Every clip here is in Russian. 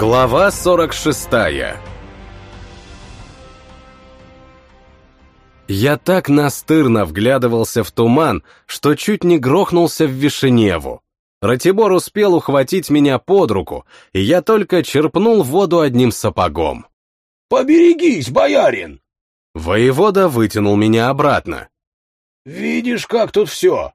Глава 46 Я так настырно вглядывался в туман, что чуть не грохнулся в Вишеневу. Ратибор успел ухватить меня под руку, и я только черпнул воду одним сапогом. «Поберегись, боярин!» Воевода вытянул меня обратно. «Видишь, как тут все?»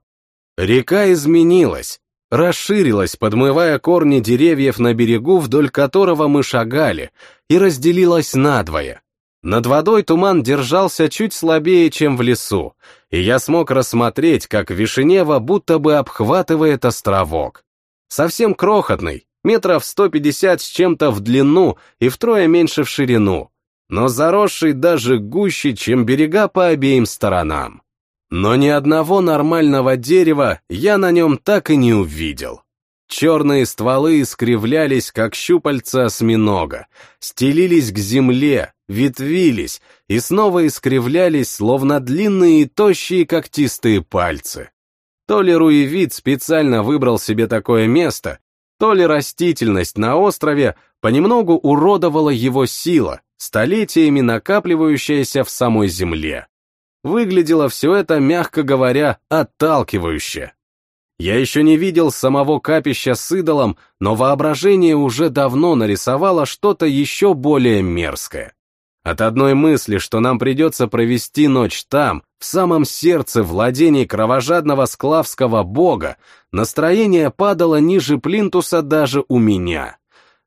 Река изменилась, расширилась, подмывая корни деревьев на берегу, вдоль которого мы шагали, и разделилась надвое. Над водой туман держался чуть слабее, чем в лесу, и я смог рассмотреть, как Вишенева будто бы обхватывает островок. Совсем крохотный, метров 150 с чем-то в длину и втрое меньше в ширину, но заросший даже гуще, чем берега по обеим сторонам. Но ни одного нормального дерева я на нем так и не увидел. Черные стволы искривлялись, как щупальца осьминога, стелились к земле, ветвились и снова искривлялись, словно длинные и тощие когтистые пальцы. То ли Руевид специально выбрал себе такое место, то ли растительность на острове понемногу уродовала его сила, столетиями накапливающаяся в самой земле. Выглядело все это, мягко говоря, отталкивающе. Я еще не видел самого капища с идолом, но воображение уже давно нарисовало что-то еще более мерзкое. От одной мысли, что нам придется провести ночь там, в самом сердце владений кровожадного склавского бога, настроение падало ниже плинтуса даже у меня.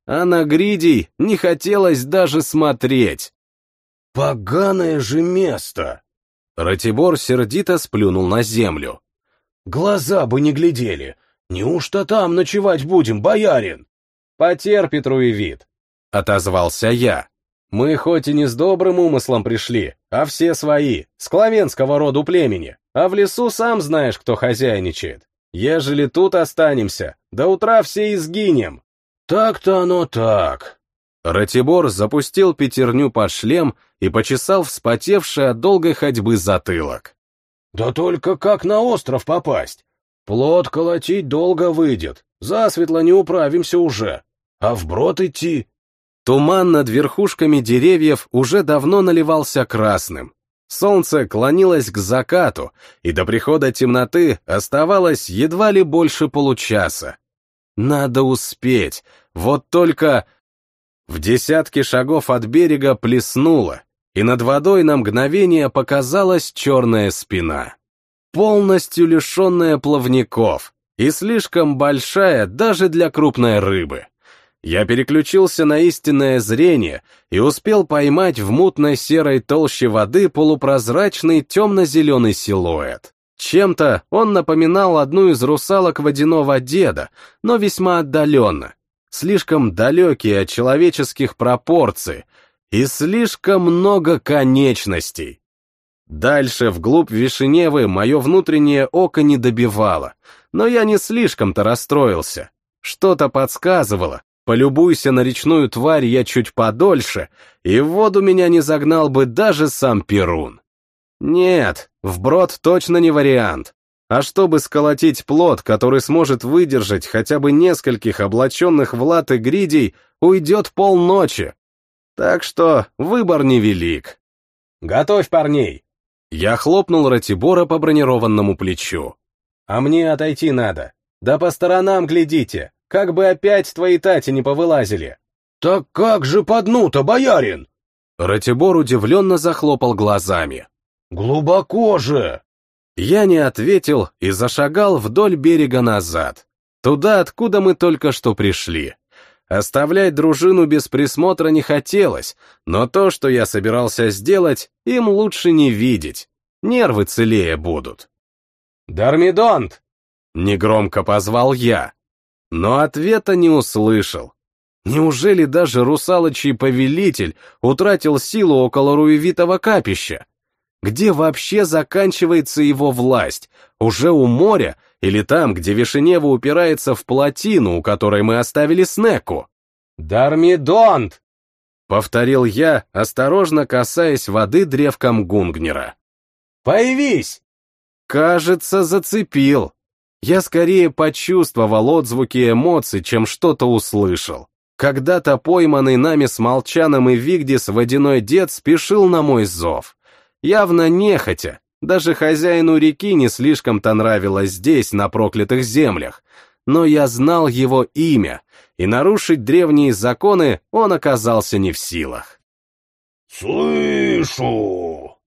А на Гридий не хотелось даже смотреть. «Поганое же место!» Ратибор сердито сплюнул на землю. Глаза бы не глядели. Неужто там ночевать будем, боярин? Потерпит вид, отозвался я. Мы хоть и не с добрым умыслом пришли, а все свои, с клавенского роду племени, а в лесу сам знаешь, кто хозяйничает. Ежели тут останемся, до утра все изгинем. Так-то оно так. Ратибор запустил пятерню под шлем и почесал вспотевший от долгой ходьбы затылок. Да только как на остров попасть? Плод колотить долго выйдет, засветло не управимся уже. А вброд идти? Туман над верхушками деревьев уже давно наливался красным. Солнце клонилось к закату, и до прихода темноты оставалось едва ли больше получаса. Надо успеть, вот только... В десятке шагов от берега плеснуло, и над водой на мгновение показалась черная спина. Полностью лишенная плавников и слишком большая даже для крупной рыбы. Я переключился на истинное зрение и успел поймать в мутной серой толще воды полупрозрачный темно-зеленый силуэт. Чем-то он напоминал одну из русалок водяного деда, но весьма отдаленно, слишком далекие от человеческих пропорций, и слишком много конечностей. Дальше, вглубь Вишеневы, мое внутреннее око не добивало, но я не слишком-то расстроился. Что-то подсказывало, полюбуйся на речную тварь я чуть подольше, и в воду меня не загнал бы даже сам Перун. Нет, вброд точно не вариант. А чтобы сколотить плод, который сможет выдержать хотя бы нескольких облаченных в латы гридей, уйдет полночи, так что выбор невелик. «Готовь парней!» Я хлопнул Ратибора по бронированному плечу. «А мне отойти надо. Да по сторонам глядите, как бы опять твои тати не повылазили». «Так как же по дну-то, боярин?» Ратибор удивленно захлопал глазами. «Глубоко же!» Я не ответил и зашагал вдоль берега назад, туда, откуда мы только что пришли. Оставлять дружину без присмотра не хотелось, но то, что я собирался сделать, им лучше не видеть. Нервы целее будут. «Дармидонт!» — негромко позвал я, но ответа не услышал. Неужели даже русалочий повелитель утратил силу около руевитого капища? Где вообще заканчивается его власть? Уже у моря или там, где Вишенева упирается в плотину, у которой мы оставили Снеку? «Дармидонт!» — повторил я, осторожно касаясь воды древком Гунгнера. «Появись!» Кажется, зацепил. Я скорее почувствовал отзвуки эмоций, чем что-то услышал. Когда-то пойманный нами с Молчаном и Вигдис водяной дед спешил на мой зов. Явно нехотя, даже хозяину реки не слишком-то нравилось здесь, на проклятых землях, но я знал его имя, и нарушить древние законы он оказался не в силах. «Слышу!»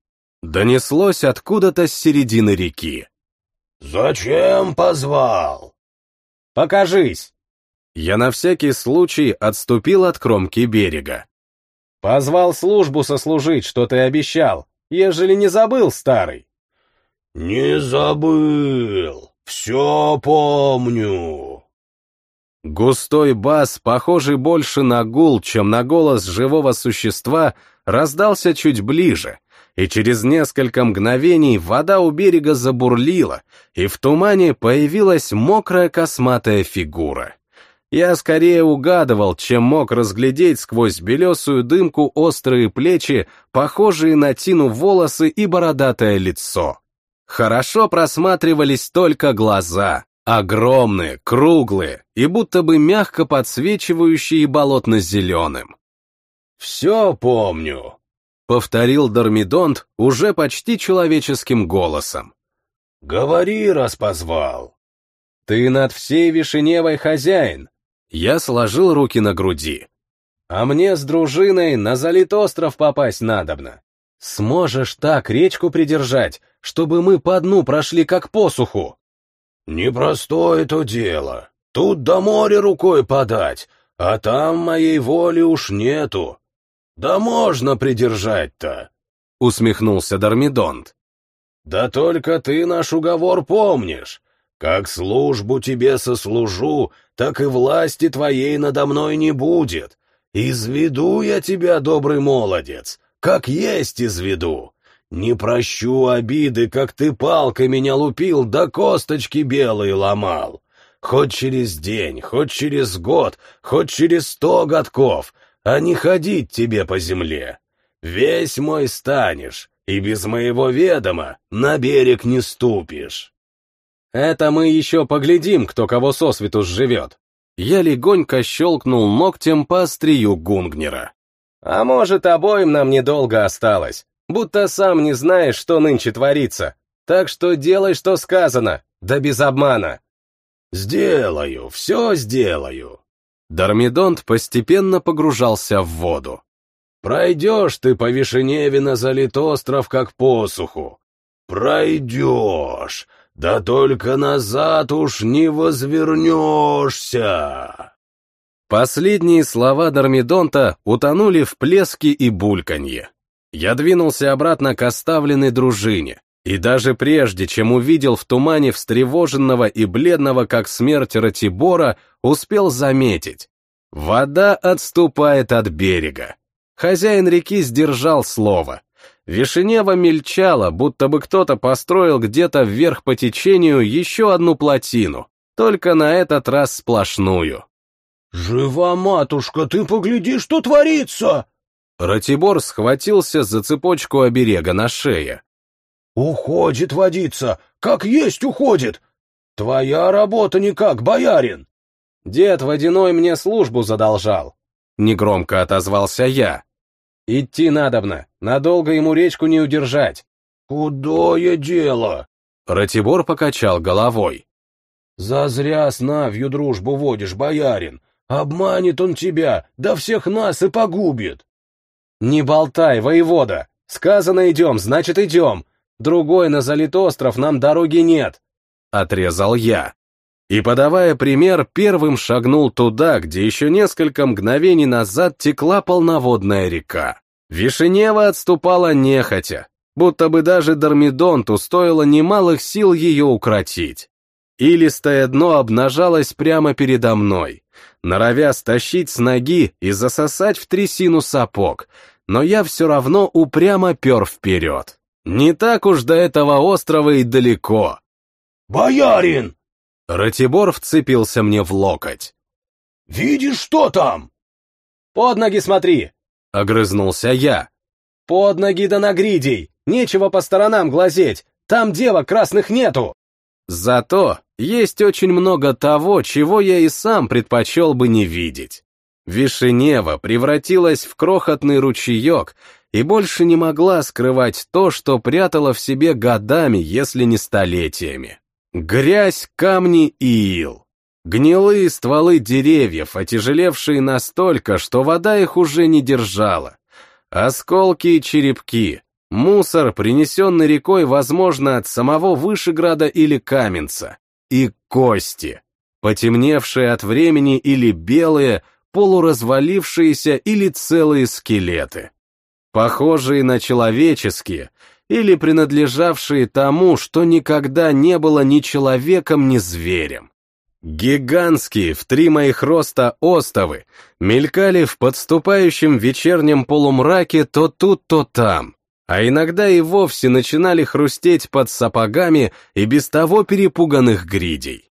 Донеслось откуда-то с середины реки. «Зачем позвал?» «Покажись!» Я на всякий случай отступил от кромки берега. «Позвал службу сослужить, что ты обещал, ежели не забыл, старый». «Не забыл, все помню». Густой бас, похожий больше на гул, чем на голос живого существа, раздался чуть ближе, и через несколько мгновений вода у берега забурлила, и в тумане появилась мокрая косматая фигура. Я скорее угадывал, чем мог разглядеть сквозь белесую дымку острые плечи, похожие на тину волосы и бородатое лицо. Хорошо просматривались только глаза, огромные, круглые и будто бы мягко подсвечивающие болотно-зеленым. «Все помню», — повторил Дормидонт уже почти человеческим голосом. «Говори, раз позвал». «Ты над всей Вишеневой хозяин». Я сложил руки на груди. «А мне с дружиной на залит остров попасть надобно. Сможешь так речку придержать, чтобы мы по дну прошли как посуху?» «Непростое то дело. Тут до моря рукой подать, а там моей воли уж нету. Да можно придержать-то!» — усмехнулся Дормидонт. «Да только ты наш уговор помнишь. Как службу тебе сослужу, так и власти твоей надо мной не будет. Изведу я тебя, добрый молодец, как есть изведу. Не прощу обиды, как ты палкой меня лупил, да косточки белые ломал. Хоть через день, хоть через год, хоть через сто годков, а не ходить тебе по земле. Весь мой станешь, и без моего ведома на берег не ступишь. Это мы еще поглядим, кто кого сосвету сживет. Я легонько щелкнул ногтем по острию Гунгнера. А может, обоим нам недолго осталось, будто сам не знаешь, что нынче творится. Так что делай, что сказано, да без обмана. Сделаю, все сделаю. Дормидонт постепенно погружался в воду. Пройдешь ты по Вишеневе на залит остров, как посуху. Пройдешь, да только назад уж не возвернешься. Последние слова Дормидонта утонули в плеске и бульканье. Я двинулся обратно к оставленной дружине, и даже прежде, чем увидел в тумане встревоженного и бледного, как смерть Ратибора, успел заметить. Вода отступает от берега. Хозяин реки сдержал слово. Вишенева мельчала, будто бы кто-то построил где-то вверх по течению еще одну плотину, только на этот раз сплошную. «Жива матушка, ты погляди, что творится!» Ратибор схватился за цепочку оберега на шее. «Уходит водица, как есть уходит! Твоя работа никак, боярин!» «Дед водяной мне службу задолжал», — негромко отозвался я. «Идти надобно, надолго ему речку не удержать». «Худое дело!» Ратибор покачал головой. «Зазря с Навью дружбу водишь, боярин. Обманет он тебя, да всех нас и погубит. Не болтай, воевода. Сказано идем, значит идем. Другой на залит остров нам дороги нет. Отрезал я. И, подавая пример, первым шагнул туда, где еще несколько мгновений назад текла полноводная река. Вишенева отступала нехотя, будто бы даже Дормидонту стоило немалых сил ее укротить. Илистое дно обнажалось прямо передо мной, норовя стащить с ноги и засосать в трясину сапог, но я все равно упрямо пер вперед. Не так уж до этого острова и далеко. «Боярин!» Ратибор вцепился мне в локоть. «Видишь, что там?» «Под ноги смотри!» — огрызнулся я. «Под ноги да на гридей! Нечего по сторонам глазеть! Там девок красных нету!» Зато есть очень много того, чего я и сам предпочел бы не видеть. Вишенева превратилась в крохотный ручеек и больше не могла скрывать то, что прятала в себе годами, если не столетиями. Грязь, камни и ил. Гнилые стволы деревьев, отяжелевшие настолько, что вода их уже не держала. Осколки и черепки. Мусор, принесенный рекой, возможно, от самого Вышеграда или Каменца. И кости. Потемневшие от времени или белые, полуразвалившиеся или целые скелеты. Похожие на человеческие или принадлежавшие тому, что никогда не было ни человеком, ни зверем. Гигантские в три моих роста остовы мелькали в подступающем вечернем полумраке то тут, то там, а иногда и вовсе начинали хрустеть под сапогами и без того перепуганных гридей.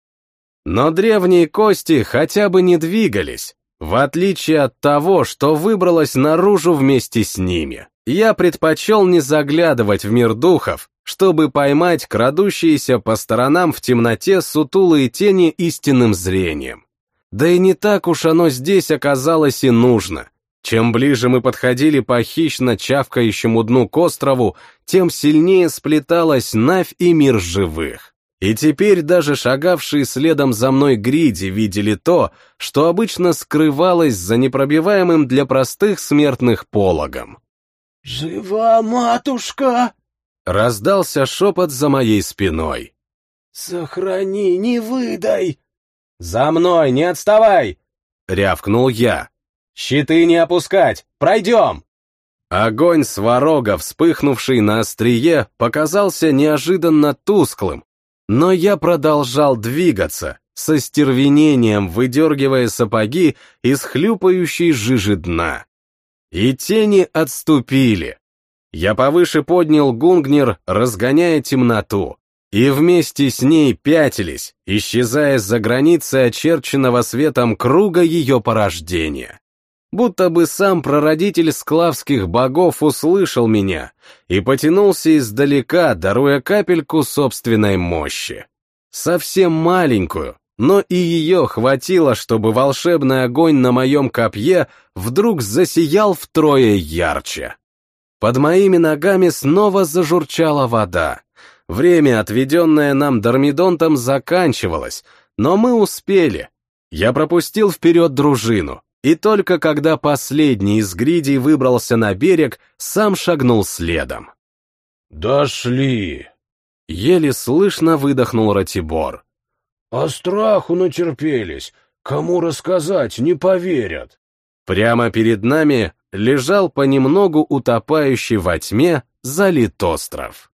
Но древние кости хотя бы не двигались, в отличие от того, что выбралось наружу вместе с ними. Я предпочел не заглядывать в мир духов, чтобы поймать крадущиеся по сторонам в темноте сутулые тени истинным зрением. Да и не так уж оно здесь оказалось и нужно. Чем ближе мы подходили по хищно чавкающему дну к острову, тем сильнее сплеталась Навь и мир живых. И теперь даже шагавшие следом за мной гриди видели то, что обычно скрывалось за непробиваемым для простых смертных пологом. «Жива матушка!» Раздался шепот за моей спиной. «Сохрани, не выдай!» «За мной, не отставай!» — рявкнул я. «Щиты не опускать! Пройдем!» Огонь сварога, вспыхнувший на острие, показался неожиданно тусклым, но я продолжал двигаться, со стервенением выдергивая сапоги из хлюпающей жижи дна. И тени отступили, я повыше поднял гунгнер, разгоняя темноту, и вместе с ней пятились, исчезая за границей очерченного светом круга ее порождения. Будто бы сам прародитель склавских богов услышал меня и потянулся издалека, даруя капельку собственной мощи. Совсем маленькую, но и ее хватило, чтобы волшебный огонь на моем копье вдруг засиял втрое ярче. Под моими ногами снова зажурчала вода. Время, отведенное нам Дормидонтом, заканчивалось, но мы успели. Я пропустил вперед дружину, и только когда последний из гридей выбрался на берег, сам шагнул следом. «Дошли!» — еле слышно выдохнул Ратибор. «А страху натерпелись. Кому рассказать, не поверят». Прямо перед нами лежал понемногу утопающий во тьме залит остров.